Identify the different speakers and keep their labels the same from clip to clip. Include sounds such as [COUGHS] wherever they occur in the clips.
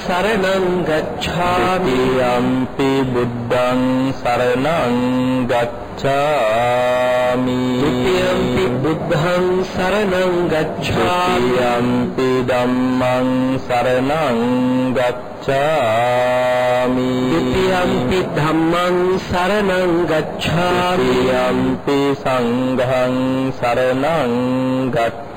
Speaker 1: සරණං ගච්ඡාමි
Speaker 2: යම්පි බුද්ධං සරණං ගච්ඡාමි
Speaker 1: යම්පි බුද්ධං සරණං ගච්ඡාමි
Speaker 2: යම්පි ධම්මං සරණං ගච්ඡාමි
Speaker 1: යම්පි ධම්මං සරණං ගච්ඡාමි
Speaker 2: යම්පි සංඝං සරණං ගච්ඡාමි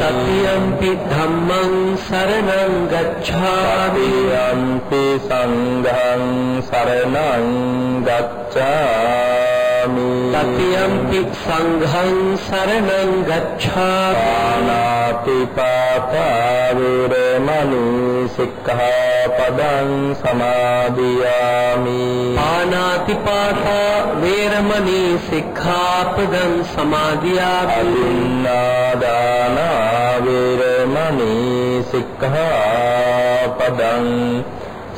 Speaker 1: තතියම්පි ධම්මං සරණං ගච්ඡාමි.
Speaker 2: යම්පි සංඝං සරණං ගච්ඡාමි
Speaker 1: තතියම්පි සංඝං සරණං ගච්ඡාමි
Speaker 2: පානාති පාතා වේරමණී සික්ඛාපදං සමාදියාමි
Speaker 1: පානාති පාතා වේරමණී සික්ඛාපදං සමාදියාමි
Speaker 2: අදින්නාදාන වේරමණී සික්ඛාපදං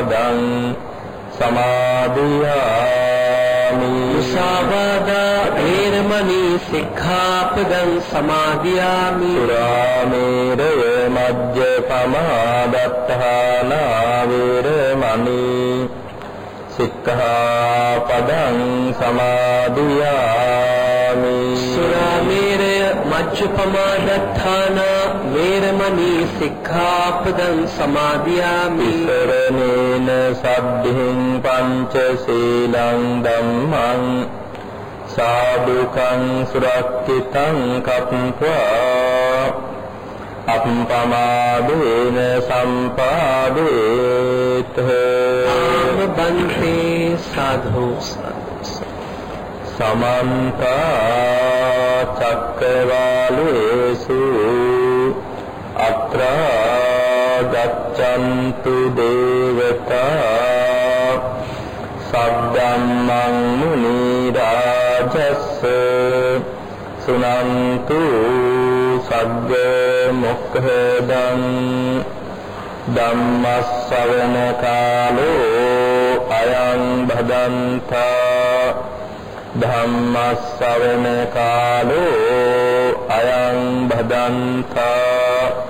Speaker 2: සික්ඛාපදං සමාදියාමි
Speaker 1: මුසාවාදා වේරමණී සික්ඛාපදං සමාදියාමි
Speaker 2: සුරාමේරය මජ්ජපමාදත්තාන වේරමණී සික්ඛාපදං සමාදියාමි
Speaker 1: සුරාමේරය මච්චුපමාදත්තාන වේරමණී සික්ඛාපදං සමාදියාමි
Speaker 2: සරණේන සද්ධින් පංච සීලං ධම්මං සාදුකං සුරක්කිතං කප්පවා අප්පමාදේන සම්පාදේත
Speaker 1: බන්තේ සාධු සාධු
Speaker 2: සමන්ත චක්කවාලේසු අත්‍රා ගච්ඡන්තු දේවතා සද්දම්මං මුනි රාජස්ස සුනන්තු සග්ග මොක්ඛදං ධම්මස්සවන කාලෝ අයං භදන්තා ධම්මස්සවන කාලෝ අයං භදන්තා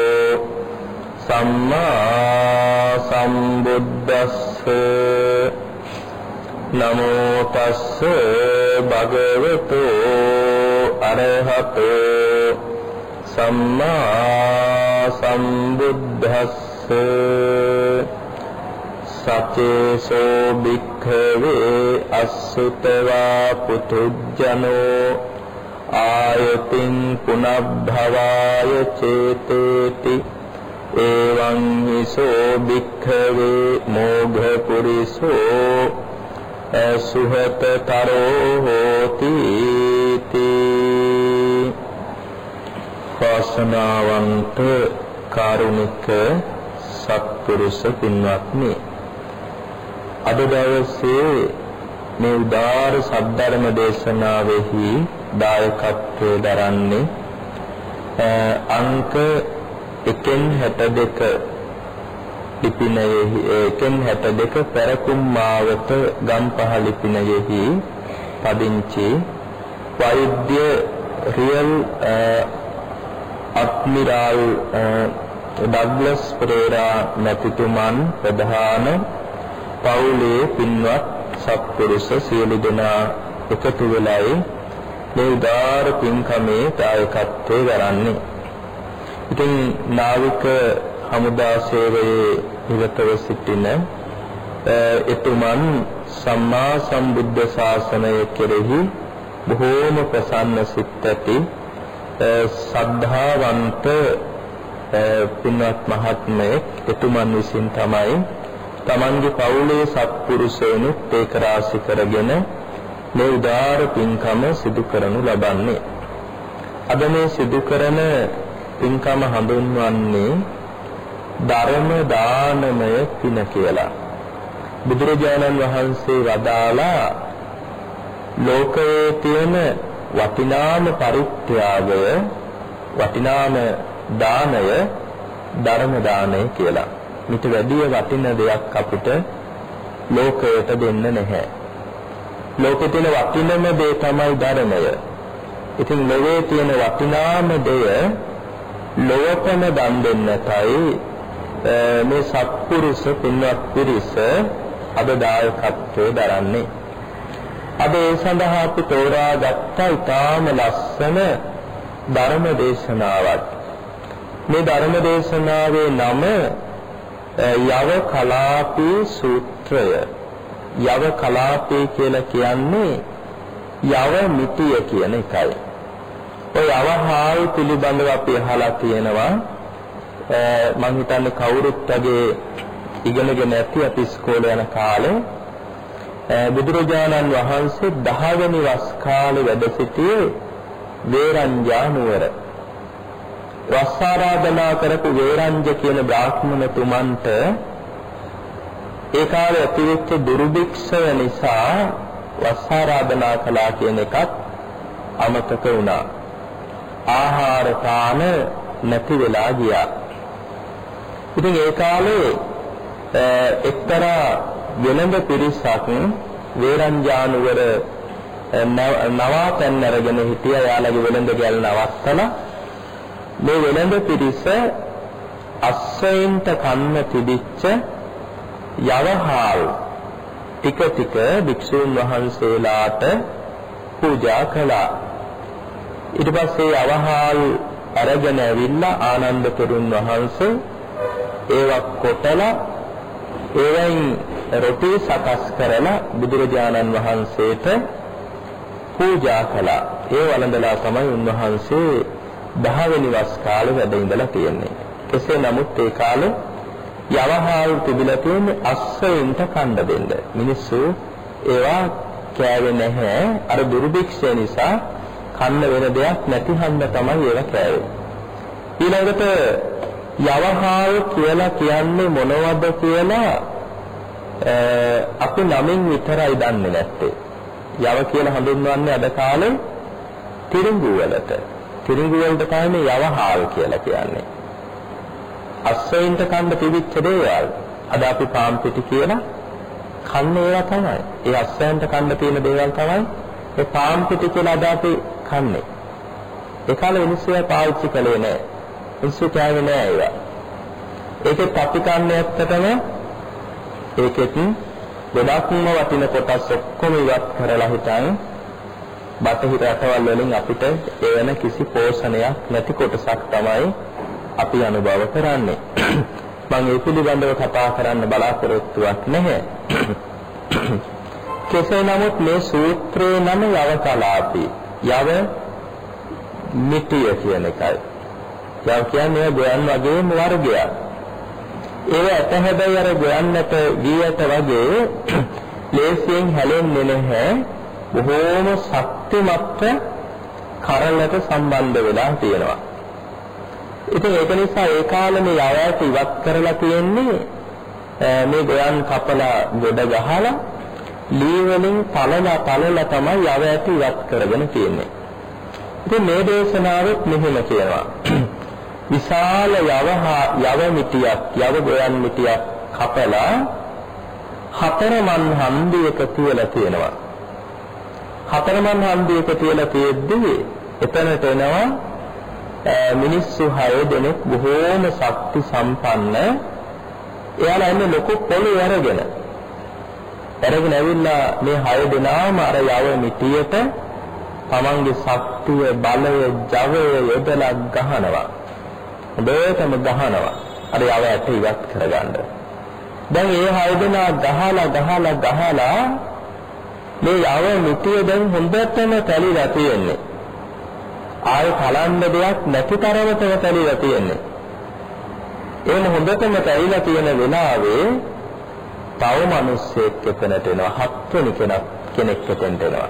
Speaker 2: සම්මා සම්බුද්දස්ස නමෝ තස්ස භගවතු අරහතෝ සම්මා සම්බුද්දස්ස සචේසෝ භික්ඛවේ අසුතවා පුතුජනෝ ආයතින් පුනබ්භවාය චේතේති එවං හිසෝ භික්ඛවේ මෝඝ පුරිසෝ සුහතතරෝ හෝති තී වාසනාවන්ත කාරුණික සත්පුරුෂ පින්වත්නි අද දවසේ මේ උදාාර සද්ධර්ම දේශනාවෙහි දායකත්වයේ දරන්නේ අංක 162 ලිපිනයෙහි එකෙන් 62 පෙරකුම් මාවත ගම්පහ ලිපිනයෙහි පදිංචි වෛද්‍ය රියල් අඩ්මිරාල් ඩග්ලස් පෙරේරා මැතිතුමන් ප්‍රධාන පවුලේ පින්වත් සත්පුරුෂ සියලු දෙනා එකතු වෙලයි මේ උදාර පින්කමේ දායකත්වයේ කරන්නේ. ඉතින් නාවික හමුදා සේවයේ නිරතව සිටින එතුමන් සම්මා සම්බුද්ධ ශාසනය කෙරෙහි බොහෝම ප්‍රසන්න සිත් ඇති සද්ධාවන්ත පින්වත් මහත්මයෙක් එතුමන් විසින් තමයි තමන්ගේ පවුලේ සත්පුරුෂයනුත් ඒක රාශි කරගෙන මේ උදාර පින්කම සිදු කරනු ලබන්නේ. අද මේ සිදු කරන පින්කම හඳුන්වන්නේ ධර්ම දානමය පින කියලා. බුදුරජාණන් වහන්සේ වදාලා ලෝකයේ තියෙන වටිනාම පරිත්‍යාගය වටිනාම දානය ධර්ම දානය කියලා. මිට වැඩිය වටින දෙයක් අපිට ලෝකයට දෙන්න නැහැ. ලෝකේ තියෙන වටිනම දේ තමයි ධර්මය. ඉතින් ලෝකයේ තියෙන වටිනාම දෙය ලෝකම දන් දෙන්නටයි මේ සත්පුරුෂ පින්වත් පිරිස අද දායකත්වයේ දරන්නේ. අද ඒ සඳහා අපි තෝරාගත්ත ඉතාම ලස්සන ධර්ම දේශනාවක්. මේ ධර්ම දේශනාවේ නම යව කලාපී සූත්‍රය. යව කලාපී කියලා කියන්නේ යව මිටිය කියන එකයි. ඔය යවහාල් පිළිබඳව අපි අහලා තියෙනවා. මම හිතන්නේ කවුරුත් වගේ ඉගෙනගෙන නැති අපි ඉස්කෝලේ යන කාලේ බුදුරජාණන් වහන්සේ 10 වෙනි වස් කාලේ වැඩ සිටියේ වේරංජා නුවර. වස් ආරාධනා කරපු වේරංජ කියන බ්‍රාහ්මණතුමන්ට ඒ කාලේ ඇතිවෙච්ච දුර්භික්ෂය නිසා වස් ආරාධනා කළා කියන එකත් අමතක වුණා. ආහාර පාන නැති වෙලා ගියා. ඉතින් ඒ කාලේ එක්තරා වෙළඳ පිරිසක් වේරංජානුවර නවාතැන් අරගෙන හිටිය. යාළගේ වෙළඳ ගැල් නවත්තලා මේ වෙළඳ පිරිස අස්සයින්ට කන්න තිබිච්ච යවහාල් ටික ටික භික්ෂූන් වහන්සේලාට පූජා කළා. ඊට පස්සේ යවහාල් අරගෙන ඇවිල්ලා ආනන්ද තෙරුන් වහන්සේ ඒවක් කොටලා ඒවෙන් රොටි සකස් කරලා බුදුරජාණන් වහන්සේට පූජා කළා. ඒ වළඳලා තමයි උන්වහන්සේ 10 වෙනි වස් කාලේ වැඩ ඉඳලා තියෙන්නේ. කෙසේ නමුත් ඒ කාලේ යවහාල් තිබිලා තියෙන්නේ අස්සෙන්ට කණ්ඩ දෙන්න. මිනිස්සු ඒවා කෑවේ නැහැ. අර දුර්භික්ෂය නිසා කන්න වෙන දෙයක් නැති හන්ද තමයි ඒවා කෑවේ. ඊළඟට යවහාල් කියලා කියන්නේ මොනවද කියලා අපි නමින් විතරයි දන්නේ නැත්තේ. යව කියලා හඳුන්වන්නේ අද කාලේ තිරිඟු වලට. තිරිඟු වලට තමයි යවහාල් කියලා කියන්නේ. අස්සෙන්ට කන්න තිබිච්ච දේවල් අද අපි පාම් පිටි කියලා කන්නේ ඒවා තමයි. ඒ අස්සයන්ට කන්න තියෙන දේවල් තමයි ඒ පාම් පිටි කියලා අද අපි කන්නේ. ඒ කාලේ මිනිස්සු පාවිච්චි කළේ නැහැ. මිනිස්සු කෑවේ නෑ ඒවා. ඒකෙත් අපි කන්නේ ඇත්තටම ඒකෙත් ගොඩක්ම වටින කොටස් ඔක්කොම ඉවත් කරලා හිටන් බටහිර රටවල් වලින් අපිට ඒ වෙන කිසි පෝෂණයක් නැති කොටසක් තමයි අපි අනුභව කරන්නේ. [COUGHS] මම ඒ පිළිබඳව කතා කරන්න බලාපොරොත්තුවක් නැහැ. [COUGHS] කෙසේ නමුත් මේ සූත්‍රයේ නම යව කලාපී. යව මිටිය කියන එකයි. යව කියන්නේ ගොයන් වගේම වර්ගයක්. ඒව ඇත හැබැයි අර ගොයන්නට ගියට වගේ [CLEARS THROAT] ලේසියෙන් හැලෙන්නේ නැහැ. බොහෝම ශක්තිමත් කරලට සම්බන්ධ වෙලා තියෙනවා. ඉතින් ඒක නිසා ඒ කාලේ මේ යවයට ඉවත් කරලා තියෙන්නේ මේ ගොයන් කපලා ගොඩ ගහලා ලී වලින් පළලා පළලා තමයි යවයට ඉවත් කරගෙන තියෙන්නේ. ඉතින් මේ දේශනාවෙත් මෙහෙම කියනවා. [CLEARS THROAT] විශාල යවහා යව මිටියක් යව ගොයන් මිටියක් කපලා හතර මන් හන්දියක තියලා තියෙනවා. හතර මන් හන්දියක තියලා තියෙද්දි එතනට එනවා මිනිස්සු 6 දෙනෙක් බොහෝම ශක්ති සම්පන්න එයාලා එන්නේ ලොකු පොළොව අරගෙන අරගෙන ඇවිල්ලා මේ 6 දෙනාම අර යව මිටියට තමන්ගේ ශක්තිය බලය ජවය යොදලා ගහනවා. හොඳටම ගහනවා. අර යව ඇට ඉවත් කරගන්න. දැන් ඒ 6 දෙනා ගහලා ගහලා ගහලා මේ යව මිටිය දැන් හොඳටම තැලිලා තියෙන්නේ. ආයෙ කලන්න දෙයක් නැති තරමටම තැලිලා තියෙන්නේ. එහෙම හොඳටම තැලිලා තියෙන වෙලාවේ තව මිනිස්සෙක් එතනට එනවා හත්වෙනි කෙනෙක් කෙනෙක් එතනට එනවා.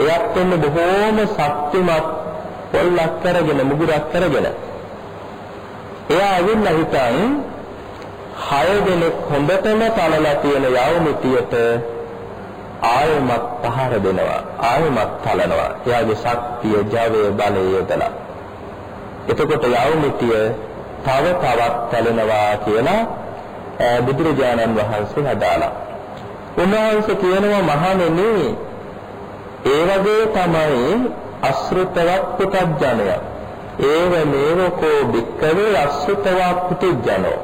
Speaker 2: එයත් එන්නේ බොහෝම ශක්තිමත් පොල්ලක් කරගෙන මුගුරක් කරගෙන. එයා ඇවිල්ලා හිටන් හය දෙනෙක් හොඳටම තලලා තියෙන යවමුතියට ආයමත් පහර දෙනවා ආයමත් තලනවා එයාගේ ශක්තිය ජවය බලය යොදලා එතකොට යවුමිතිය තව තවත් තලනවා කියලා බුදුරජාණන් වහන්සේ හදාලා උන්වහන්සේ කියනවා මහණෙනි ඒ වගේ තමයි අසෘතවත් පුතඥය ඒව මේවකෝ භික්කවේ අසෘතවත් පුතඥෝ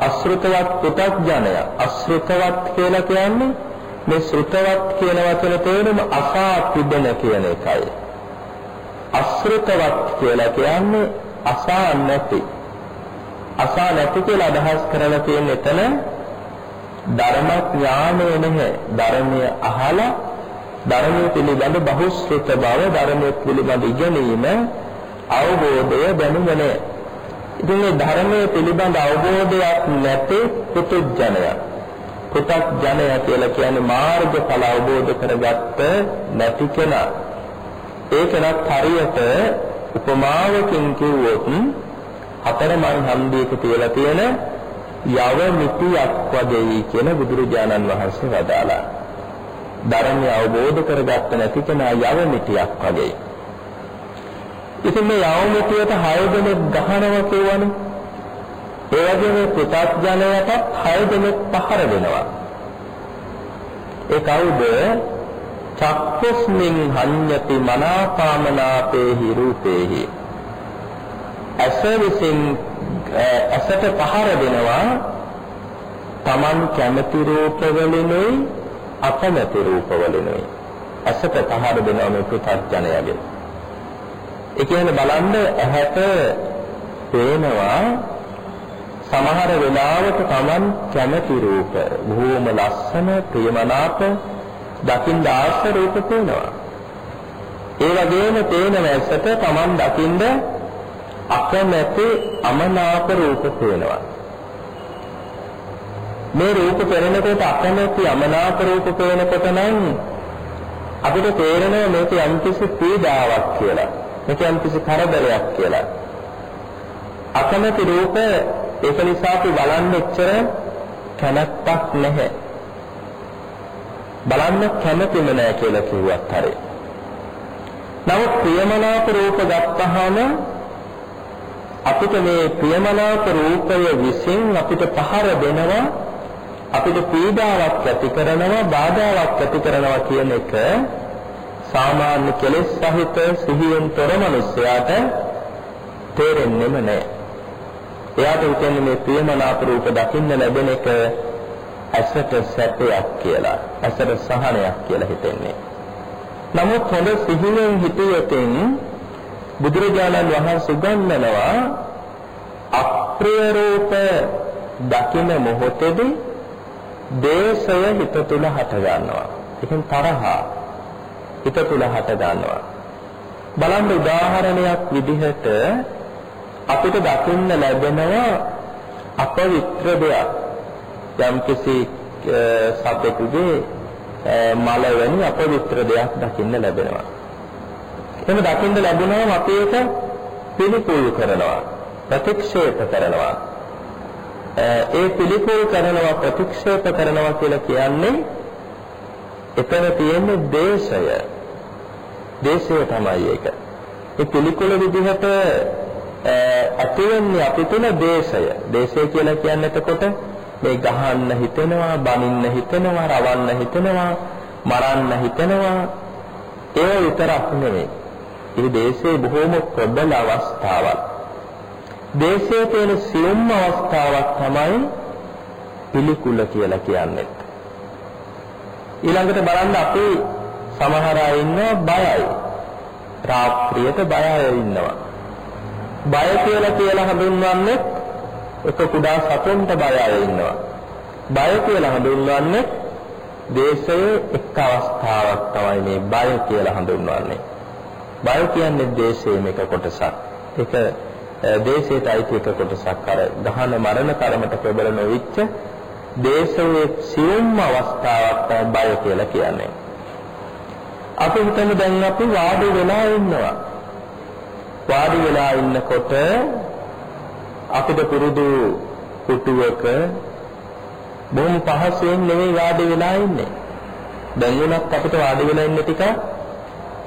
Speaker 2: අසෘතවත් පුතඥය අසෘතවත් කියලා කියන්නේ මේ ශ්‍රුතවත් කියන වචන තේරුම අසා තිබෙන කියන එකයි. අශ්‍රුතවත් කියලා කියන්නේ අසා නැති. අසා නැති කියලා අදහස් කරලා තියෙන එතන ධර්ම ඥානය නැහැ. ධර්මය අහලා ධර්මයේ පිළිබඳ බහුශ්‍රත බව ධර්මයේ පිළිබඳ ඉගෙනීම අවබෝධය දැනුම නැහැ. ඉතින් මේ ධර්මයේ පිළිබඳ අවබෝධයක් නැති පුතුජනයක් පුතක් ජනය කියලා කියන්නේ මාර්ගඵල අවබෝධ කරගත්ත නැති කෙනා. ඒකනත් හරියට උපමාවකින් කිව්වොත් හතරමන් හන්දියක තියලා තියෙන යව මිටියක් වගේ කියලා බුදුරජාණන් වහන්සේ වදාලා. ධර්මය අවබෝධ කරගත්ත නැති කෙනා යව මිටියක් වගේ. ඉතින් මේ යව මිටියට 6 දෙනෙක් ගහනවා කියවනේ ඒ වගේම පුතත්ජනයටත් 6 දෙනෙක් පහර දෙනවා. ඒ කවුද? චක්කුස්මින් හඤ්ඤති මනාපාමනාපේහි රූපේහි. ඇස විසින් ඇසට පහර දෙනවා Taman කැමති රූපවලිනුයි අකමැති රූපවලිනුයි. ඇසට පහර දෙනවා මේ පුතත්ජනයගේ. ඒ කියන්නේ බලන්න ඇහැට පේනවා සමහර වෙලාවට Taman කැමති රූප බොහෝම ලස්සන ප්‍රියමනාප දකින්න ආස රූප පේනවා. ඒ වගේම පේන වැසට Taman දකින්න අකමැති අමනාප රූප පේනවා. මේ රූප පෙරෙනකොට අකමැති අමනාප රූප පේනකොට නම් අපිට තේරෙනවා මේක යම්කිසි පීඩාවක් කියලා. මේක යම්කිසි කරදරයක් කියලා. අකමැති රූප ඒක නිසා අපි බලන්න එච්චර කැමැත්තක් නැහැ. බලන්න කැමැතිම නැහැ කියලා කිව්වත් හරියි. නමුත් ප්‍රියමනාප රූප ගත්තහම අපිට මේ ප්‍රියමනාප රූපය විසින් අපිට පහර දෙනවා අපිට පීඩාවක් ඇති කරනවා බාධාවක් ඇති කරනවා කියන එක සාමාන්‍ය කෙලෙස් සහිත සිහියෙන් තොර මිනිසයාට තේරෙන්නේම නැහැ. එයාට හිතන්නේ මේ ප්‍රියමනාප රූප දකින්න ලැබෙන එක ඇසට සැපයක් කියලා, ඇසට සහනයක් කියලා හිතෙන්නේ. නමුත් හොඳ සිහිනෙන් හිතියොතින් බුදුරජාණන් වහන්සේ ගන්නනවා අප්‍රිය රූප දකින මොහොතේදී දේශය හිත තුල හට ගන්නවා. ඒකෙන් තරහා හිත තුල හට ගන්නවා. බලන්න උදාහරණයක් විදිහට අපිට දකින්න ලැබෙනවා අපවිත්‍ර දෙයක්. යම්කිසි සතෙකුගේ මල වැනි අපවිත්‍ර දෙයක් දකින්න ලැබෙනවා. එහෙම දකින්න ලැබුණාම අපි ඒක පිළිකුල් කරනවා, ප්‍රතික්ෂේප කරනවා. ඒ පිළිකුල් කරනවා ප්‍රතික්ෂේප කරනවා කියලා කියන්නේ එතන තියෙන දේශය. දේශය තමයි ඒක. ඒ පිළිකුල විදිහට ඇති වෙන්නේ අපි තුල දේශය. දේශය කියලා කියන්නේ එතකොට මේ ගහන්න හිතෙනවා, බනින්න හිතෙනවා, රවන්න හිතෙනවා, මරන්න හිතෙනවා. ඒ විතරක් නෙමෙයි. ඒ දේශයේ බොහෝම ප්‍රබල අවස්ථාවක්. දේශයේ තියෙන සියුම් අවස්ථාවක් තමයි පිළිකුල කියලා කියන්නේ. ඊළඟට බලන්න අපි සමහර අය ඉන්නවා බයයි. රාත්‍රියට බය අය ඉන්නවා. බය කියලා කියලා හඳුන්වන්නේ එක කුඩා සතුන්ට බය අය ඉන්නවා. බය කියලා හඳුන්වන්නේ දේශයේ එක් අවස්ථාවක් තමයි මේ බය කියලා හඳුන්වන්නේ. බය කියන්නේ දේශයේ එක කොටසක්. ඒක දේශයට අයිති එක කොටසක් අර ගහන මරණ කර්මයට ප්‍රබල නොවිච්ච දේශයේ සියුම් අවස්ථාවක් තමයි බය කියලා කියන්නේ. අපි හිතමු දැන් අපි වාඩි වෙලා ඉන්නවා. වාඩි වෙලා ඉන්නකොට අපිට පුරුදු කුටුවක බොහොම පහසුවෙන් නෙවෙයි වාඩි වෙලා ඉන්නේ. දැන් උනත් අපිට වාඩි වෙලා ඉන්න ටික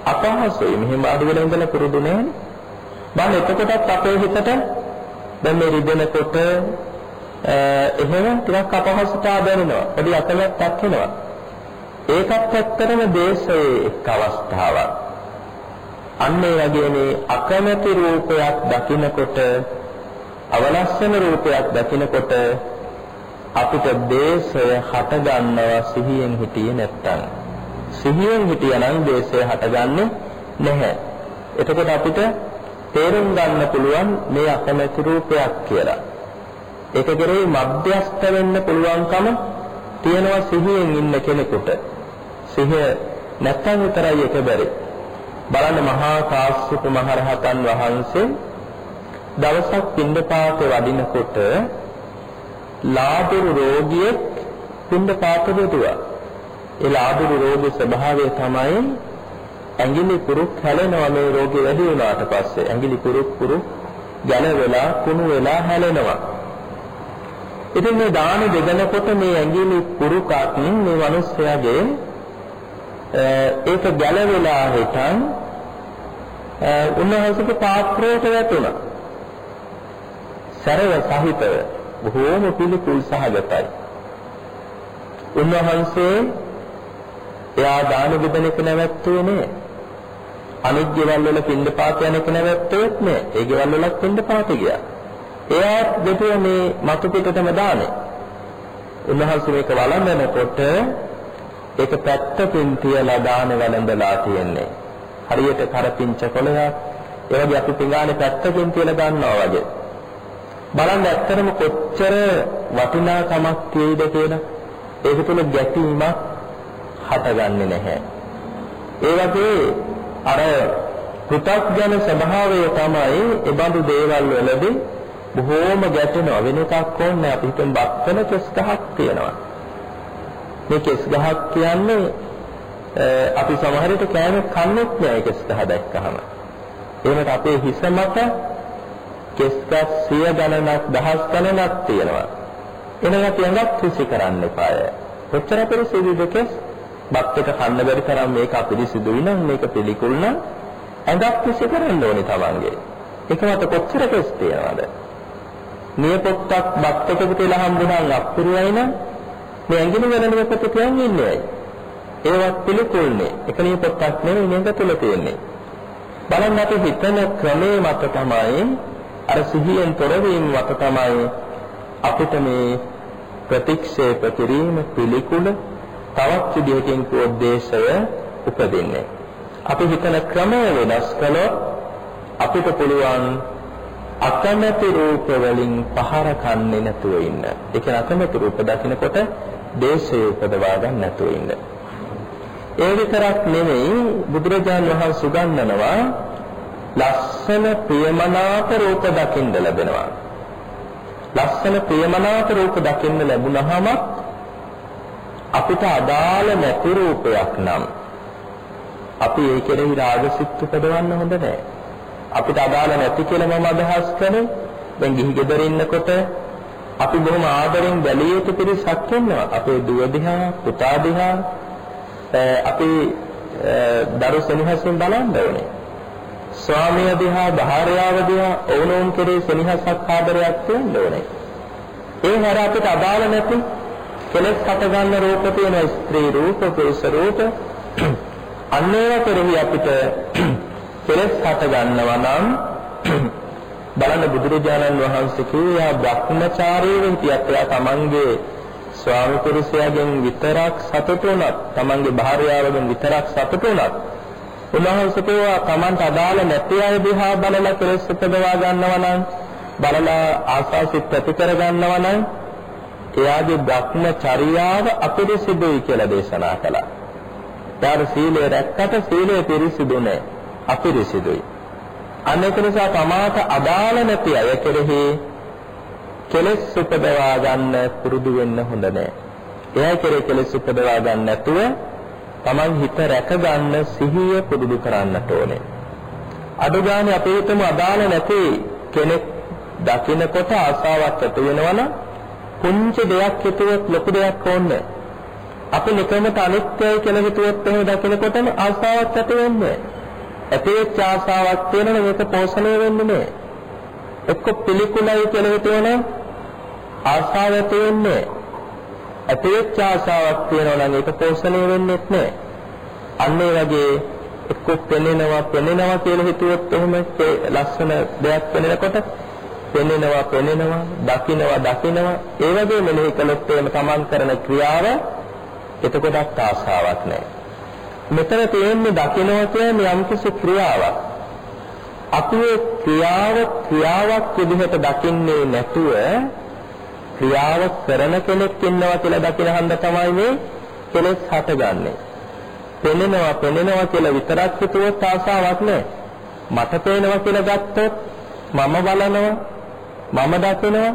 Speaker 2: අපහසුයි. මෙහෙම වාඩි වෙලා ඉඳලා පුරුදු නෑනේ. බලන්න එතකොටත් අපේ හිතට දැන් මේ රිදෙනකොට එහෙම ටිකක් අපහසුතාව දැනෙනවා. පොඩි අකමැත්තක් එනවා. ඒකත් ඇත්තටම දේශයේ එක් අවස්ථාවක්. අන්න ඒ වගේ මේ අකමැති රූපයක් දකිනකොට අවලස්සන රූපයක් දකිනකොට අපිට දේශය හටගන්නවා සිහියෙන් හිටියේ නැත්තම් සිහියෙන් හිටියනම් දේශය හටගන්නේ නැහැ. එතකොට අපිට තේරුම් ගන්න පුළුවන් මේ අකමැති රූපයක් කියලා. ඒක කෙරෙහි මධ්‍යස්ත වෙන්න පුළුවන්කම තියෙනවා සිහියෙන් ඉන්න කෙනෙකුට. සිහිය නැත්තම් විතරයි ඒක බැරි බලන්න මහා කාශ්‍යප මහරහතන් වහන්සේ දවසක් පින්දපාතේ වඩිනකොට ලාදුරු රෝගියෙක් පින්දපාත දෙතුවා. ඒ ලාදුරු රෝගී ස්වභාවය තමයි ඇඟිලි කුරුක් හැලෙනවා මේ රෝගී වැඩි වුණාට පස්සේ ඇඟිලි කුරුක් කුරුක් ගැලවෙලා කුණු වෙලා හැලෙනවා. ඉතින් මේ දාන දෙදෙනකොට මේ ඇඟිලි කුරුකත් මේ මිනිස්යාගේ ඒක ගැලවෙලා හිටන් උන්වහන්සේගේ පාත්‍රයට වැටුණා. සරව සහිතව බොහෝම පිළිකුල් සහගතයි. උන්වහන්සේ එයා දාන බෙදන එක නැවැත්තුවේ නෑ. අනිත් ගෙවල් වල පින්දපාත යන එක නැවැත්තුවෙත් නෑ. ඒ ගෙවල් වලත් පින්දපාත ගියා. එයා දෙතුව මේ මතු පිටතම දානේ. උන්වහන්සේ මේක වළඳනකොට ඒක පැත්තකින් තියලා දාන වළඳලා තියෙන්නේ. හරියට කරපිංච කොළයක් ඒ වගේ අපි පිඟානේ පැත්තකින් තියලා ගන්නවා වගේ. බලන්න ඇත්තටම කොච්චර වටිනාකමක් තියෙයිද කියලා ඒක තුල ගැටීමක් හටගන්නේ නැහැ. ඒ වගේ අර පෘථග්ජන ස්වභාවය තමයි ඒ බඳු දේවල් වලදී බොහෝම ගැටෙනවා වෙන එකක් ඕනේ අපි හිතමු බක්කන කෙස් ගහක් තියෙනවා. මේ කෙස් ගහක් කියන්නේ අපි සමහර විට කෑම කන්නේත් නෑ කෙස් ගහ දැක්කහම. ඒකට අපේ හිස මත කෙස්කස් සිය ගණනක් දහස් ගණනක් තියෙනවා. එනවා කියනක් කිසි කරන්න එපාය. කොච්චර පිළිසිදුද කෙස්? බත් එක කන්න බැරි තරම් මේක අපිරිසිදුයි නම් මේක පිළිකුල් නම් ඇඟක් කිසි කරන්න ඕනේ තමන්ගේ. ඒක මත කොච්චර කෙස් තියනවද? නියපොත්තක් බත් එකක තියලා හම්බුනනම් අප්පුරුවයි නම් මේ ඇඟිලි වල නියපොත්ත තියන් ඉන්නේ. ඒවත් පිළිකුල්නේ. එක නියපොත්තක් නෙවෙයි නේද තුල තියෙන්නේ. බලන්න අපි හිතන ක්‍රමේ මත තමයි අර සිහියෙන් තොරවීම මත තමයි අපිට මේ ප්‍රතික්ෂේප කිරීම පිළිකුල තවත් විදිහකින් උද්දේශය උපදින්නේ. අපි හිතන ක්‍රමය වෙනස් කළොත් අපිට පුළුවන් අකමැති රූප වලින් පහර කන්නේ නැතුව ඉන්න. ඒ කියන්නේ අකමැති රූප දකිනකොට දේශය උපදවා ගන්න නැතුව ඉන්න. ඒ විතරක් නෙමෙයි බුදුරජාන් වහන්සේ උගන්වනවා ලස්සන ප්‍රියමනාප රූප දකින්න ලැබෙනවා. ලස්සන ප්‍රියමනාප රූප දකින්න ලැබුණහම අපිට අදාළ නැති රූපයක් නම් අපි ඒ කෙරෙහි රාගසිත උපදවන්න හොඳ නැහැ. අපිට අදාළ නැති කියලා මම අදහස් කරන්නේ දැන් ගිහි ගෙදර ඉන්නකොට අපි බොහොම ආදරෙන් බැලිය යුතු පිරිසක් ඉන්නවා. අපේ දුව දිහා, පුතා දිහා අපි දරු සෙනෙහසින් බලන්න ඕනේ. ස්වාමිය දිහා භාර්යාව දිහා ඔවුනොවුන් කෙරේ සෙනෙහසක් ආදරයක් තියෙන්න ඕනේ. ඒ හැර අපිට අදාළ නැති කෙලස් හට ගන්න රූප තියෙන ස්ත්‍රී රූප, පුරුෂ රූප. අන්න ඒවා කෙරෙහි අපිට කෙලස් හට ගන්නවා නම් බලන්න බුදුරජාණන් වහන්සේ කිව්වා බ්‍රහ්මචාරීව හිටියත් එයා තමන්ගේ ස්වාමි පුරුෂයාගෙන් විතරක් සතුටු වුණත් තමන්ගේ භාර්යාවගෙන් විතරක් සතුටු වුණත් උන්වහන්සේ කිව්වා තමන්ට අදාළ නැති අය දිහා බලලා කෙලස් උපදවා ගන්නවා නම් බලලා ආසාසිත ඇති කර ගන්නවා නම් එයාගේ භ්‍රමචර්යාව අපිරිසිදුයි කියලා දේශනා කළා. ඊට සීලය රැක්කට සීලය පිරිසිදු නැහැ. අපිරිසිදුයි. අනේක නිසා තමාට අදාළ නැති අය කෙරෙහි කෙලෙස් උපදවා ගන්න පුරුදු වෙන්න හොඳ නැහැ. එයා කෙරේ කෙලෙස් උපදවා ගන්න නැතුව Taman හිත රැක ගන්න සිහිය පුරුදු කරන්නට ඕනේ. අඩුගානේ අපේ හිතම අදාළ නැති කෙනෙක් දකින්නකොට ආසාවක් ඇති වෙනවනම් පුංචි දෙයක් හිතුවොත් ලොකු දෙයක් ඕනේ අපි නිකමට අනිත්‍යයි කියලා හිතුවොත් එහෙම දකිනකොටම ආසාවක් ඇති වෙන්නේ ඇතිවෙච්ච ආසාවක් තියෙනවනේ මේක පෝෂණය වෙන්නේ නැහැ. එක්ක පිළිකුලයි කියලා හිතුවනම් ආසාව ඇති වෙන්නේ ඇතිවෙච්ච ආසාවක් තියෙනවා නම් ඒක පෝෂණය වෙන්නේ නැහැ. අන්න ඒ වගේ එක්ක පෙනෙනවා පෙනෙනවා කියලා හිතුවොත් එහෙම ලස්සන දෙයක් පෙනෙනකොට පෙනෙනවා පෙනෙනවා දකින්නවා දකින්නවා ඒ වගේ මෙනෙහි කළොත් එහෙම තමන් කරන ක්‍රියාව එතකොටත් ආශාවක් නැහැ. මෙතන තියෙන්නේ දකින්නවා කියන්නේ යම්කිසි ක්‍රියාවක්. අපි ඒ ක්‍රියාව ක්‍රියාවක් විදිහට දකින්නේ නැතුව ක්‍රියාව කරන කෙනෙක් ඉන්නවා කියලා දකින හන්ද තමයි මේ කෙලෙස් හටගන්නේ. පෙනෙනවා පෙනෙනවා කියලා විතරක් හිතුවොත් ආසාවක් නැහැ. මට පේනවා කියලා ගත්තොත් මම බලනවා මම දකිනවා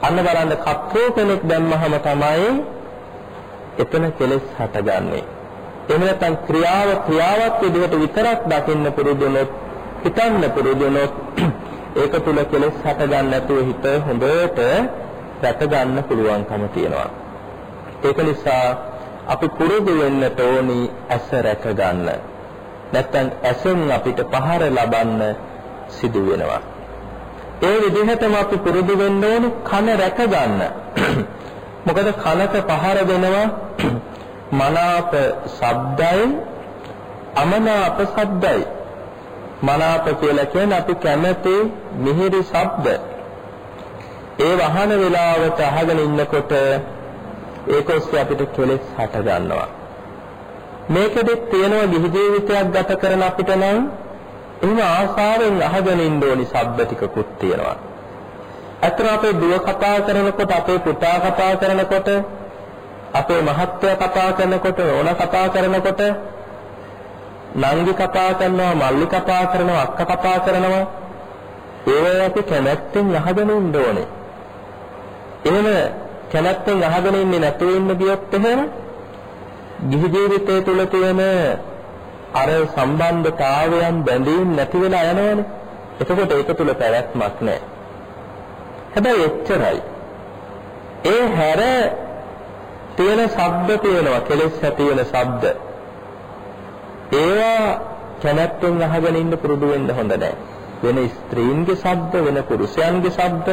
Speaker 2: අන්න බලන්න කප්පෝ කෙනෙක් දැම්මහම තමයි එතන කෙලෙස් හටගන්නේ. එහෙම නැත්නම් ක්‍රියාව ක්‍රියාවක් විදිහට විතරක් දකින්න පුරුදුනොත් හිතන්න පුරුදුනොත් [CLEARS THROAT] ඒක තුල කෙලෙස් හටගන්න නැතුව හිත හොඳට රැක ගන්න පුළුවන්කම තියෙනවා. ඒක නිසා අපි පුරුදු වෙන්නට ඕනි ඇස රැක ගන්න. නැත්නම් ඇසෙන් අපිට පහර ලබන්න සිදු වෙනවා. ඒ විදිහටම අපි පුරුදු වෙන්න ඕනේ කන රැක ගන්න. [CLEARS THROAT] මොකද කනට පහර දෙනවා [CLEARS THROAT] මනාප ශබ්දයි අමනාප ශබ්දයි. මනාප කියලා කියන්නේ අපි කැමති මිහිරි ශබ්ද. ඒ වහන වේලාවට අහගෙන ඉන්නකොට ඒක ඔස්සේ අපිට කෙලෙස් හට ගන්නවා. මේකෙදි තියෙනවා ගිහි ජීවිතයක් ගත කරන අපිට නම් එහෙම ආසාවෙන් අහගෙන ඉන්න ඕනි ශබ්ද ටිකකුත් තියෙනවා. අතන අපේ දුව කතා කරනකොට අපේ පුතා කතා කරනකොට අපේ මහත්තයා කතා කරනකොට ඕන කතා කරනකොට නංගි කතා කරනවා මල්ලි කතා කරනවා අක්කා කතා කරනවා ඒවා අපි කැමැත්තෙන් අහගෙන ඉන්න ඕනේ. එහෙම කැමැත්තෙන් අහගෙන ඉන්නේ නැතුව ඉන්න ගියොත් එහෙම ගිහි ජීවිතය තුළ තියෙන අර සම්බන්ධතාවයන් බැඳීම් නැති වෙලා යනවනේ. එතකොට ඒක තුල පැවැත්මක් නැහැ. හැබැයි එච්චරයි. ඒ හැර තියෙන ශබ්ද තියෙනවා කෙලෙස් ඇති වෙන ශබ්ද. ඒවා කැමැත්තෙන් අහගෙන ඉන්න පුරුදු වෙන්න හොඳ නැහැ. වෙන ස්ත්‍රීන්ගේ ශබ්ද වෙන පුරුෂයන්ගේ ශබ්ද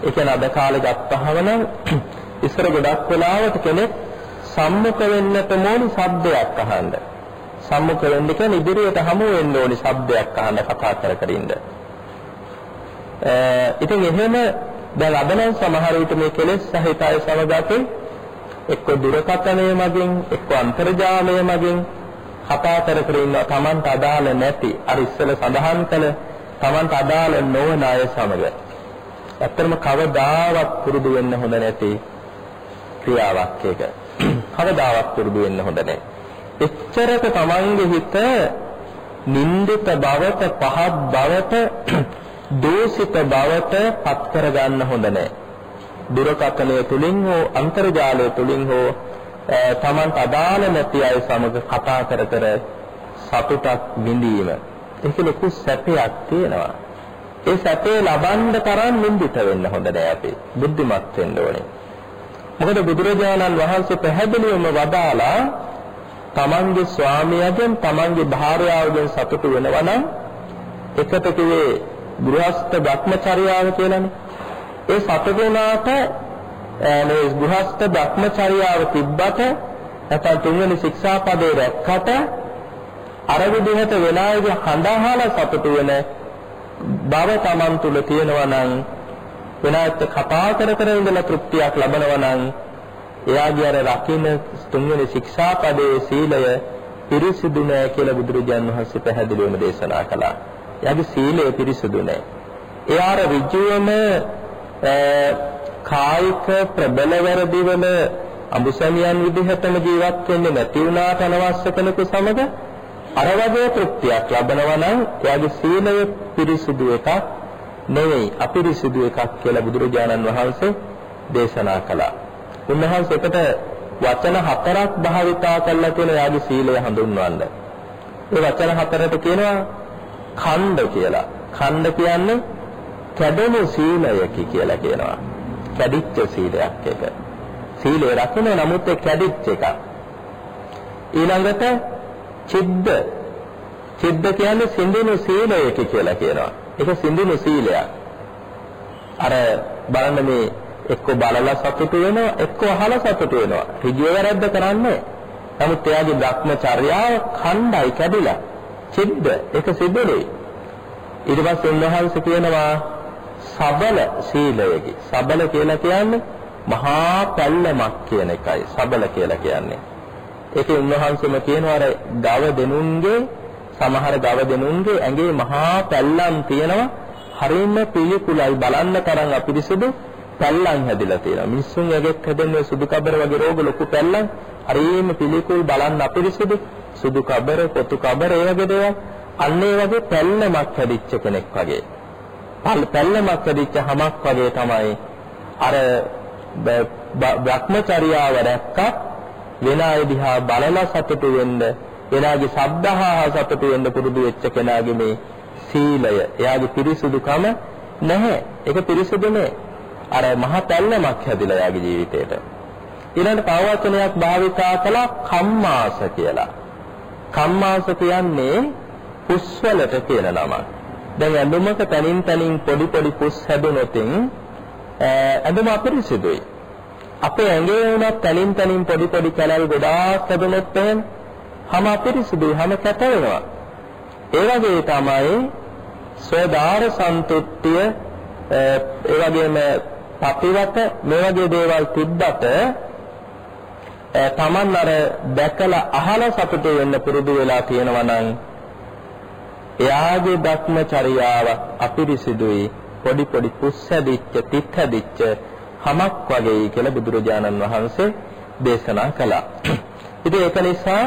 Speaker 2: ඒ කියන්නේ අද කාලේ ගත්තහම නම් [COUGHS] ඉස්සර ගොඩක් වෙලාවට කෙනෙක් සම්මුඛ වෙන්නට ඕනි ශබ්දයක් අහන්න. සම්මුඛ වෙන්න කියන්නේ ඉදිරියට හමු වෙන්න ඕනි શબ્දයක් අහන්න කතා කර කර ඉන්න. ඉතින් එහෙම දැන් අද නම් සමහර විට මේ කෙලෙස් සහිත අය සමග අපි එක්ක දුරකථනය මගින් එක්ක අන්තර්ජාලය මගින් කතා කර කර ඉන්න Tamanට අදාළ නැති අර ඉස්සෙල්ල සඳහන් කළ Tamanට අදාළ නොවන අය සමග. ඇත්තටම කවදාවත් පුරුදු වෙන්න හොඳ නැති ක්‍රියාවක් ඒක. [CLEARS THROAT] කවදාවත් පුරුදු වෙන්න හොඳ නැහැ. එච්චරක තමන්ගේ හිත නින්දිත බවට පහත් බවට [CLEARS THROAT] දෝෂිත බවට පත් කරගන්න හොඳ නැහැ. දුරකථනය තුලින් හෝ අන්තර්ජාලය තුලින් හෝ තමන්ට අදාළ නැති අය සමග කතා කර කර සතුටක් විඳීම ඒක ලොකු සැපයක් තියෙනවා. ඒ සැපේ ලබන්න තරම් නින්දිත වෙන්න හොඳ නැහැ අපි. බුද්ධිමත් වෙන්න ඕනේ. මොකද බුදුරජාණන් වහන්සේ පැහැදිලිවම වදාලා තමන්ගේ ස්වාමියාගෙන් තමන්ගේ භාර්යාවගෙන් සතුටු වෙනවා නම් එකට කිව්වේ ගෘහස්ත භ්‍රමචර්යාව කියලානේ. ඒ සතුටු වුණාට මේ ගෘහස්ත භ්‍රමචර්යාව තිබ්බට නැත්නම් තුන්වෙනි ශික්ෂාපදේ රැක්කට අර විදිහට වෙන අයගේ හඬ අහලා සතුටු වෙන බව Taman තුල තියෙනවා නම් වෙන අයට කතා කර කර ඉඳලා තෘප්තියක් ලබනවා නම් එයාගේ අර රකින්න තුන්වෙනි ශික්ෂාපදයේ සීලය පිරිසිදු නෑ කියලා බුදුරජාන් වහන්සේ පැහැදිලිවම දේශනා කළා. එයාගේ සීලය පිරිසිදු නෑ. එයා අර ඍජුවම කායික ප්‍රබල වර්ධිවල අඹසමියන් විදිහටම ජීවත් වෙන්නේ නැති වුණාට අනවශ්‍ය කෙනෙකු සමග අර වගේ තෘප්තියක් ලබනවා නම් එයාගේ සීලය පිරිසිදු එකක් නෙවෙයි අපිරිසිදු එකක් කියලා බුදුරජාණන් වහන්සේ දේශනා කළා. උන්වහන්සේ එකට වචන හතරක් භාවිතා කරලා තියෙන එයාගේ සීලය හඳුන්වන්න. ඒ වචන හතරට කියනවා ඛණ්ඩ කියලා. ඛණ්ඩ කියන්නේ කැඩෙන සීලයකි කියලා කියනවා. කැඩිච්ච සීලයක් එක. සීලය රකින්න නමුත් ඒ කැඩිච්ච එක. ඊළඟට චිද්ද. චිද්ද කියන්නේ සිඳුණු සීලයකි කියලා කියනවා. ඒක සිඳුණු සීලයක්. අර බලන්න මේ එක්ක බලලා සතුටු වෙනවා එක්ක අහලා සතුටු වෙනවා. ඍජුව වැරද්ද කරන්නේ. නමුත් එයාගේ භ්‍රමචර්යාව ඛණ්ඩයි කැඩිලා. චිද්ද ඒක සිදුනේ. ඊට පස්සේ උන්වහන්සේ කියනවා සබල සීලයකි. සබල කියලා කියන්නේ මහා පැල්ලමක් කියන එකයි. සබල කියලා කියන්නේ. ඒකේ උන්වහන්සේම කියනවා අර ගව දෙනුන්ගේ සමහර ගව දෙනුන්ගේ ඇඟේ මහා පැල්ලම් තියෙනවා. හරියම පිළිකුලයි බලන්න තරම් අපිරිසුදු පැල්ලම් හැදිලා තියෙනවා. මිනිස්සුන් ඇගෙත් හැදෙන්නේ සුදු කබර වගේ රෝග ලොකු පැල්ලම්. හරියම පිළිකුල් බලන්න අපිරිසුදු සුදු කබර, පොතු කබර ඒ වගේ දේවල්. අන්න ඒ වගේ පැල්ලමක් හැදිච්ච කෙනෙක් වගේ. පැල්ලමක් වැඩිච්ච හමක් වගේ තමයි අර භ්‍රමචර්යාව රැක්කත් වෙන අය දිහා බලලා සතුටු වෙන්න එයාගේ ශබ්දහා සතුටු වෙන්න පුරුදු වෙච්ච කෙනාගේ මේ සීලය එයාගේ පිරිසුදුකම නැහැ ඒක පිරිසුදු නෑ අර මහ පැල්ලමක් හැදිලා එයාගේ ජීවිතේට ඊළඟ පාවචනයක් භාවිතා කළා කම්මාස කියලා කම්මාස කියන්නේ පුස්වලට කියන නමක් දැන් ඇඳුමක තනින් තනින් පොඩි පොඩි පුස් හැදුනොතින් ඇඳුම අපිරිසිදුයි. අපේ ඇඟේ වුණත් තනින් තනින් පොඩි පොඩි කැලල් ගොඩාක් හැදුනොත් එහෙම හැම අපිරිසිදුයි හැම කැත වෙනවා. ඒ වගේ තමයි ස්වදාර සන්තුට්ඨිය ඒ වගේම පතිවත මේ වගේ දේවල් තිබ්බට තමන් අර දැකලා අහලා සතුටු වෙන්න පුරුදු වෙලා තියෙනවා නම් එයාගේ භක්මචර්යාව අපිරිසිදුයි පොඩි පොඩි පුස් හැදිච්ච තිත් හැදිච්ච හමක් වගේ කියලා බුදුරජාණන් වහන්සේ දේශනා කළා. ඉතින් ඒක නිසා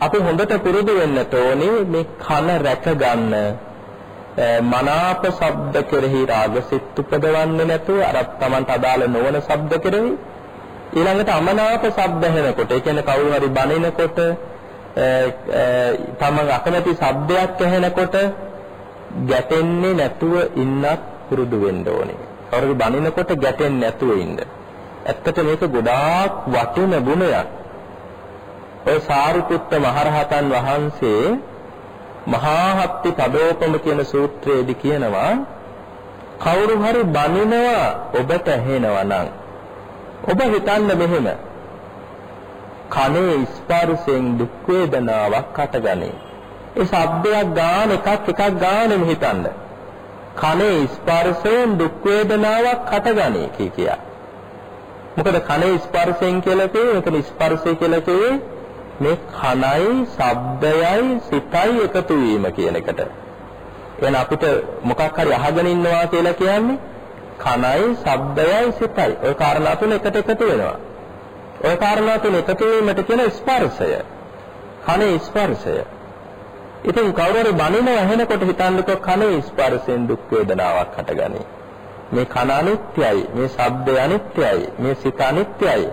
Speaker 2: අපි හොඳට පුරුදු වෙන්න ඕනේ මේ කන රැක ගන්න මනාප ශබ්ද කෙරෙහි රාගසිත උපදවන්නේ නැතුව අර තමන්ට අදාළ නොවන ශබ්ද කෙරෙහි ඊළඟට අමනාප ශබ්ද හෙනකොට ඒ කියන්නේ කවුරු හරි බනිනකොට තමන් අකමැති ශබ්දයක් ඇහෙනකොට ගැටෙන්නේ නැතුව ඉන්නත් පුරුදු වෙන්න ඕනේ. කවුරුද බනිනකොට ගැටෙන්නේ නැතුව ඉන්න. ඇත්තට මේක ගොඩාක් වටින ගුණයක්. ඔය සාරිපුත්ත මහරහතන් වහන්සේ මහා හත්ති පදෝපම කියන සූත්‍රයේදී කියනවා කවුරු හරි බනිනවා ඔබට ඇහෙනවා නම් ඔබ හිතන්න මෙහෙම කනේ ස්පර්ශයෙන් දුක් වේදනාවක් හටගනී. ඒ ශබ්දයක් ගාන එකක් එකක් ගානෙම හිතන්න. කනේ ස්පර්ශයෙන් දුක් වේදනාවක් හටගනී කිය කියා. මොකද කනේ ස්පර්ශයෙන් කියලා කියේ මෙතන ස්පර්ශය කියලා කියේ මේ කනයි ශබ්දයයි සිතයි එකතු වීම කියන එකට. එහෙනම් අපිට මොකක් හරි අහගෙන ඉන්නවා කියලා කියන්නේ කනයි ශබ්දයයි සිතයි. ওই කාරණා තුන එකට එකතු වෙනවා. ওই කාරණා තුන එකතු වීමට කියන ස්පර්ශය. කනේ ස්පර්ශය. ඉතින් කවුරු හරි බණිනව ඇහෙනකොට හිතන්නකෝ කනේ ස්පර්ශයෙන් දුක් වේදනාවක් හටගනී. මේ කන අනිත්‍යයි, මේ ශබ්දය අනිත්‍යයි, මේ සිත අනිත්‍යයි.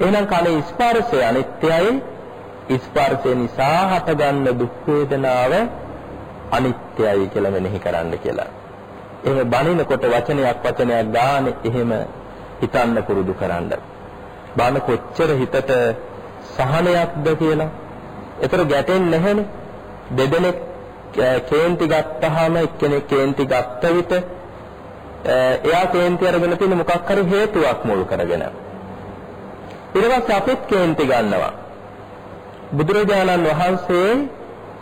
Speaker 2: එහෙනම් කනේ ස්පර්ශය අනිත්‍යයි. ස්පර්ශය නිසා හටගන්න දුක් වේදනාව අනිත්‍යයි කියලා මෙනෙහි කරන්න කියලා. එහෙම බණිනකොට වචනයක් වචනයක් ගානේ එහෙම හිතන්න පුරුදු කරන්න. බාන කොච්චර හිතට සහනයක්ද කියලා. ඒතර ගැටෙන්නේ නැහැනේ. දෙදෙනෙක් කේන්ති ගත්තාම එක්කෙනෙක් කේන්ති ගත්ත විට එයා කේන්ති අරගෙන තියෙන මොකක් හරි හේතුවක් මුල් කරගෙන. ඊට පස්සේ අපිත් කේන්ති ගන්නවා. බුදුරජාණන් වහන්සේ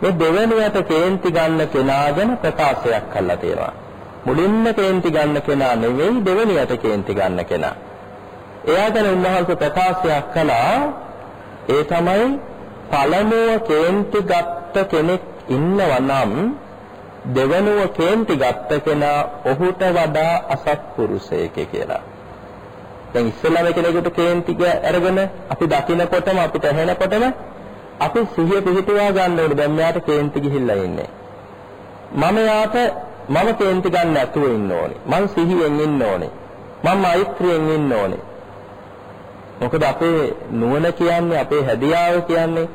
Speaker 2: මේ දෙවෙනියට කේන්ති ගන්න කෙනා ගැන ප්‍රකාශයක් කළා තියෙනවා. මුලින්ම කේන්ති ගන්න කෙනා නෙවෙයි දෙවෙනියට කේන්ති ගන්න කෙනා. එයා ගැන උන්වහන්සේ ප්‍රකාශයක් කළා ඒ තමයි පළමුව කේන්ති ගත්ත කෙනෙක් ඉන්නවා නම් දෙවනුව කේන්ති ගත්ත කෙනා ඔහුට වඩා අසත්පුරුෂයෙක් කියලා. දැන් ඉස්සෙල්ලාම කෙනෙකුට කේන්ති අරගෙන අපි දකින්නකොටම අපිට ඇහෙනකොටම අපි සිහිය පිහිටුවා ගන්න ඕනේ. දැන් මෙයාට කේන්ති ගිහිල්ලා ඉන්නේ. මම යාට මම කේන්ති ගන්න නැතුව ඉන්න ඕනේ. මං සිහියෙන් ඉන්න ඕනේ. මම මෛත්‍රියෙන් ඉන්න ඕනේ. මොකද අපේ නුවණ කියන්නේ අපේ හැදියාව කියන්නේ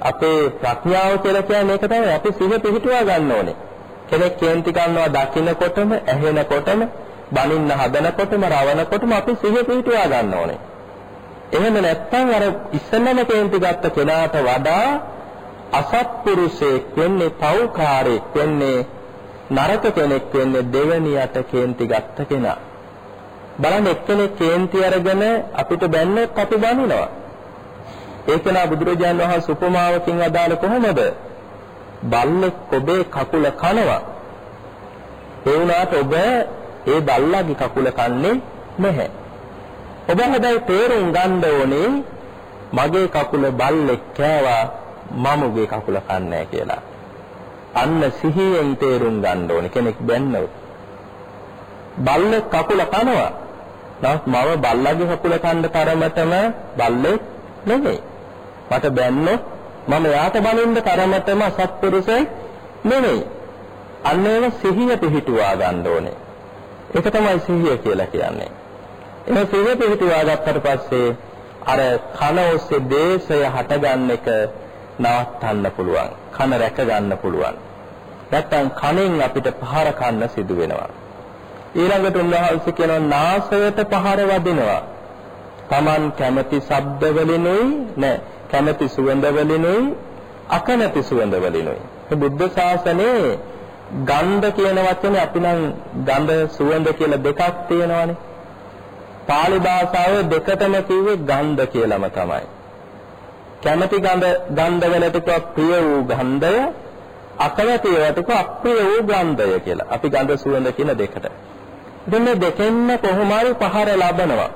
Speaker 2: අපේ ප්‍රඥාව කියලා කියන්නේ ඒක තමයි අපි සිහිය පිහිටුවා ගන්න ඕනේ. කෙනෙක් කේන්ති ගන්නවා දකින්නකොටම ඇහෙනකොටම බනින්න හදනකොටම රවනකොටම අපි සිහිය පිහිටුවා ගන්න ඕනේ. එහෙම නැත්නම් අර ඉස්සෙල්ලම කේන්ති ගත්ත කෙනාට වඩා අසත්පුරුෂයෙක් වෙන්නේ පෞකාරයෙක් වෙන්නේ නරක කෙනෙක් වෙන්නේ දෙවණියට කේන්ති ගත්ත කෙනා. බලන්න එක්කෙනෙක් කේන්ති අරගෙන අපිට බැන්නොත් අපි බනිනවා. ඒක නා බුදුරජාන් වහන්සේ උපමාවකින් අදාළ කොහොමද? බල්ලෙක් ඔබේ කකුල කනවා. ඒ වුණාට ඔබ ඒ බල්ලාගේ කකුල කන්නේ නැහැ. ඔබ හැබැයි තේරුම් ගන්න ඕනේ මගේ කකුල බල්ලෙක් කෑවා මමුගේ කකුල කන්නේ කියලා. අන්න සිහියෙන් තේරුම් ගන්න ඕනේ කෙනෙක් බැන්නොත්. බල්ලෙක් කකුල කනවා. නමුත් මම බල්ලාගේ කකුල කන්න තරමටම බල්ලෙක් නෙමෙයි. මට බැන්නොත් මම යාට බනින්න තරමටම අසත්පුරුෂයෙක් නෙමෙයි. අන්න ඒව සිහිය පිහිටුවා ගන්න ඕනේ. ඒක තමයි සිහිය කියලා කියන්නේ. එහෙනම් සිහිය පිහිටුවා ගත්තට පස්සේ අර කන ඔස්සේ දේශය හටගන්න එක නවත්තන්න පුළුවන්. කන රැක ගන්න පුළුවන්. නැත්තම් කනෙන් අපිට පහර කන්න සිදු වෙනවා. ඊළඟට උන්වහන්සේ කියනවා නාසයට පහර වදිනවා. Taman කැමති ශබ්ද වලිනුයි නෑ කැමති සුවඳ වලිනුයි අකමැති සුවඳ වලිනුයි. මේ බුද්ධ ශාසනයේ ගන්ධ කියන වචනේ අපි නම් ගන්ධ සුවඳ කියලා දෙකක් තියෙනවානේ. පාලි භාෂාවේ දෙකටම කිව්වේ ගන්ධ කියලාම තමයි. කැමැති ගඳ ගන්ධ වලට ප්‍රිය වූ ගන්ධය අකමැති ඒවාට අප්‍රිය වූ ගන්ධය කියලා. අපි ගඳ සුවඳ කියන දෙකට. ඉතින් මේ දෙකෙන්ම කොහොම හරි පහර ලබනවා.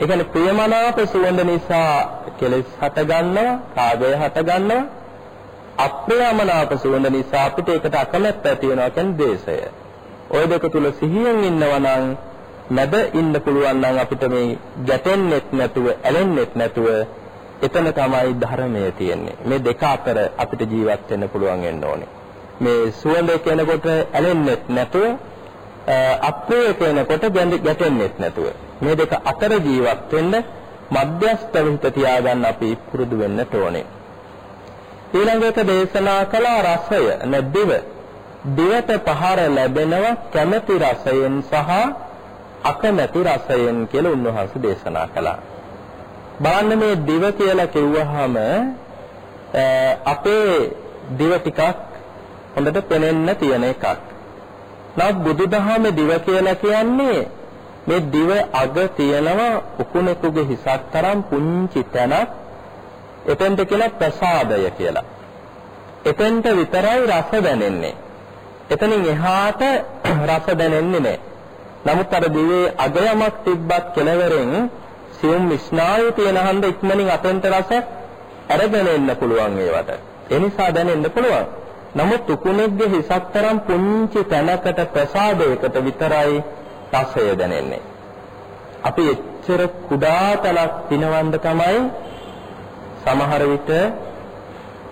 Speaker 2: ඒ කියන්නේ ප්‍රියමනාප සුවඳ නිසා කෙලෙස් හට ගන්නවා, රාගය හට ගන්නවා. අප්‍රියමනාප සුවඳ නිසා අපිට ඒකට අකමැත්ත ඇති වෙනවා කියන්නේ දේශය. ওই දෙක තුල සිහියෙන් ඉන්නවා නම් නැද ඉන්න පුළුවන් නම් අපිට මේ ගැටෙන්නෙත් නැතුව, ඇලෙන්නෙත් නැතුව එතන තමයි ධර්මය තියෙන්නේ. මේ දෙක අතර අපිට ජීවත් වෙන්න පුළුවන් වෙන්න ඕනේ. මේ සුවඳ කියනකොට ඇලෙන්නෙත් නැතුව අප්‍රිය කියනකොට ගැටෙන්නෙත් නැතුව මේ දෙක අතර ජීවත් වෙන්න මධ්‍යස්ථ හිත තියාගන්න අපි පුරුදු වෙන්නට ඕනේ. ඊළඟට දේශනා කළ රසය නැදිව දිවට පහර ලැබෙනවා කැමැති රසයෙන් සහ අකමැති රසයෙන් කියලා උන්වහන්සේ දේශනා කළා. බලන්න මේ දිව කියලා කිව්වහම අපේ දිව ටිකක් හොඳට පෙනෙන්න තියෙන එකක්. නමුත් බුදුදහමේ දිව කියලා කියන්නේ මේ දිව අග තියෙනවා උකුණෙකුගේ හිසක් තරම් පුංචි තැනක් එතෙන්ට කියලා ප්‍රසාදය කියලා. එතෙන්ට විතරයි රස දැනෙන්නේ. එතනින් එහාට රස දැනෙන්නේ නැහැ. නමුත් අර දිවේ අග යමක් තිබ්බත් කෙලවරෙන් සියුම් ස්නායු තියෙන හන්ද ඉක්මනින් අතෙන්ට රස අරගෙන එන්න පුළුවන් ඒවට. ඒ නිසා දැනෙන්න පුළුවන්. නමුත් උකුණෙක්ගේ හිසක් තරම් පුංචි තැනකට ප්‍රසාදයකට විතරයි රසය දැනෙන්නේ. අපි එච්චර කුඩා තලක් පිනවන්න තමයි සමහර විට